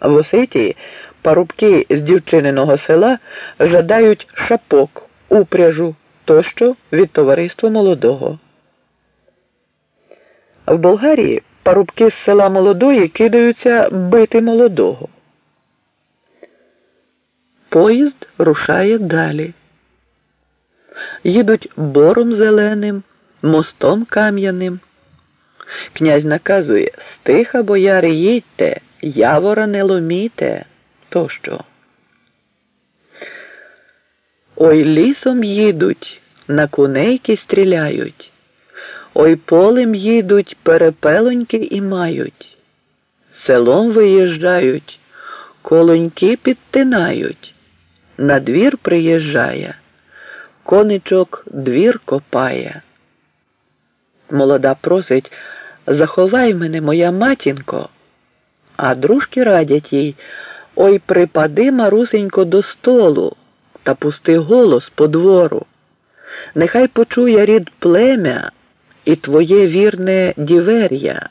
В Осетії парубки з дівчининого села жадають шапок, упряжу тощо від товариства молодого. В Болгарії парубки з села молодої кидаються бити молодого. Поїзд рушає далі. Їдуть бором зеленим, мостом кам'яним. Князь наказує стиха, бояри, їдьте, явора не ломіте тощо. Ой лісом їдуть, на кунейки стріляють, ой полем їдуть, перепелоньки і мають, селом виїжджають, колоньки підтинають, на двір приїжджає, коничок двір копає. Молода просить заховай мене, моя матінко, а дружки радять їй Ой припади, марусенько, до столу та пусти голос по двору. Нехай почує рід плем'я і твоє вірне дівер'я.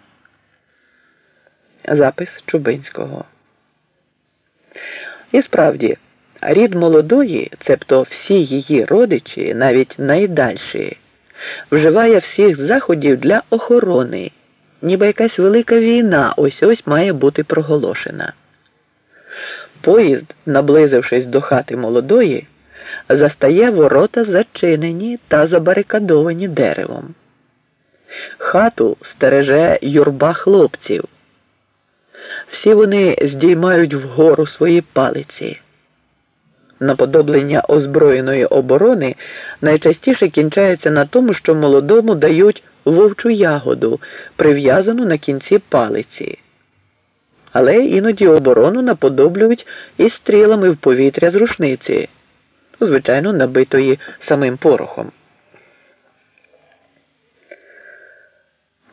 Запис Чубинського. І справді, рід молодої, цебто всі її родичі, навіть найдальші, вживає всіх заходів для охорони, ніби якась велика війна ось ось має бути проголошена. Поїзд, наблизившись до хати молодої, застає ворота зачинені та забарикадовані деревом. Хату стереже юрба хлопців. Всі вони здіймають вгору свої палиці. Наподоблення озброєної оборони найчастіше кінчається на тому, що молодому дають вовчу ягоду, прив'язану на кінці палиці але іноді оборону наподоблюють і стрілами в повітря з рушниці, звичайно, набитої самим порохом.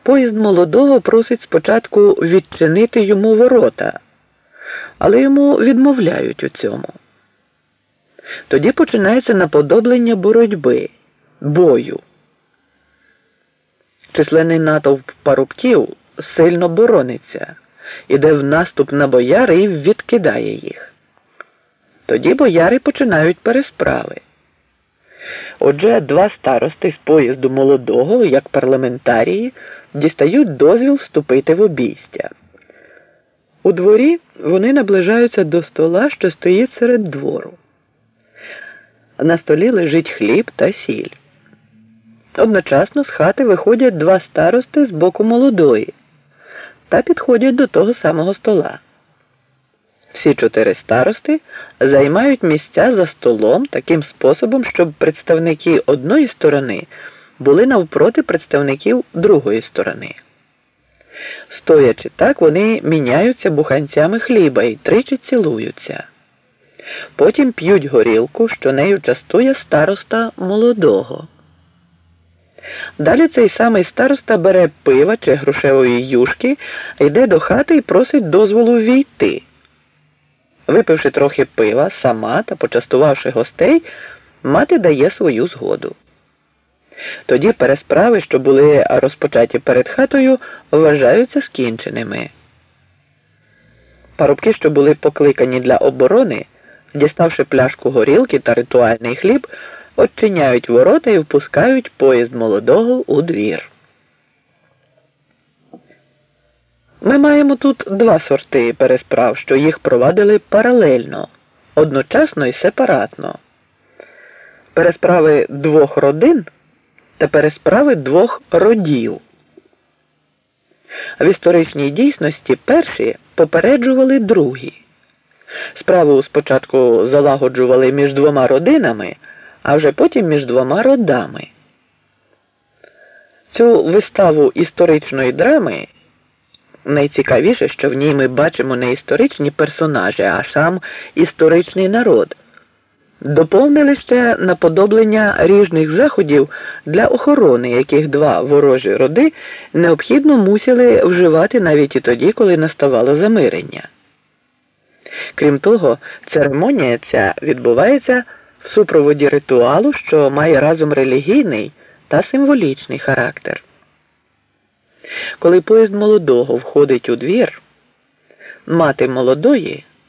Поїзд молодого просить спочатку відчинити йому ворота, але йому відмовляють у цьому. Тоді починається наподоблення боротьби, бою. Численний натовп парубків сильно борониться іде в наступ на бояри і відкидає їх. Тоді бояри починають пересправи. Отже, два старости з поїзду молодого, як парламентарії, дістають дозвіл вступити в обійстя. У дворі вони наближаються до стола, що стоїть серед двору. На столі лежить хліб та сіль. Одночасно з хати виходять два старости з боку молодої та підходять до того самого стола. Всі чотири старости займають місця за столом таким способом, щоб представники одної сторони були навпроти представників другої сторони. Стоячи так, вони міняються буханцями хліба і тричі цілуються. Потім п'ють горілку, що нею частує староста молодого. Далі цей самий староста бере пива чи грушевої юшки, йде до хати і просить дозволу війти. Випивши трохи пива сама та почастувавши гостей, мати дає свою згоду. Тоді пересправи, що були розпочаті перед хатою, вважаються скінченими. Парубки, що були покликані для оборони, діставши пляшку горілки та ритуальний хліб, Очиняють ворота і впускають поїзд молодого у двір. Ми маємо тут два сорти пересправ, що їх провадили паралельно, одночасно і сепаратно. Пересправи двох родин та пересправи двох родів. В історичній дійсності перші попереджували другі. Справу спочатку залагоджували між двома родинами а вже потім між двома родами. Цю виставу історичної драми найцікавіше, що в ній ми бачимо не історичні персонажі, а сам історичний народ. Доповнили ще наподоблення ріжних заходів для охорони, яких два ворожі роди необхідно мусили вживати навіть і тоді, коли наставало замирення. Крім того, церемонія ця відбувається в супроводі ритуалу, що має разом релігійний та символічний характер. Коли поїзд молодого входить у двір, мати молодої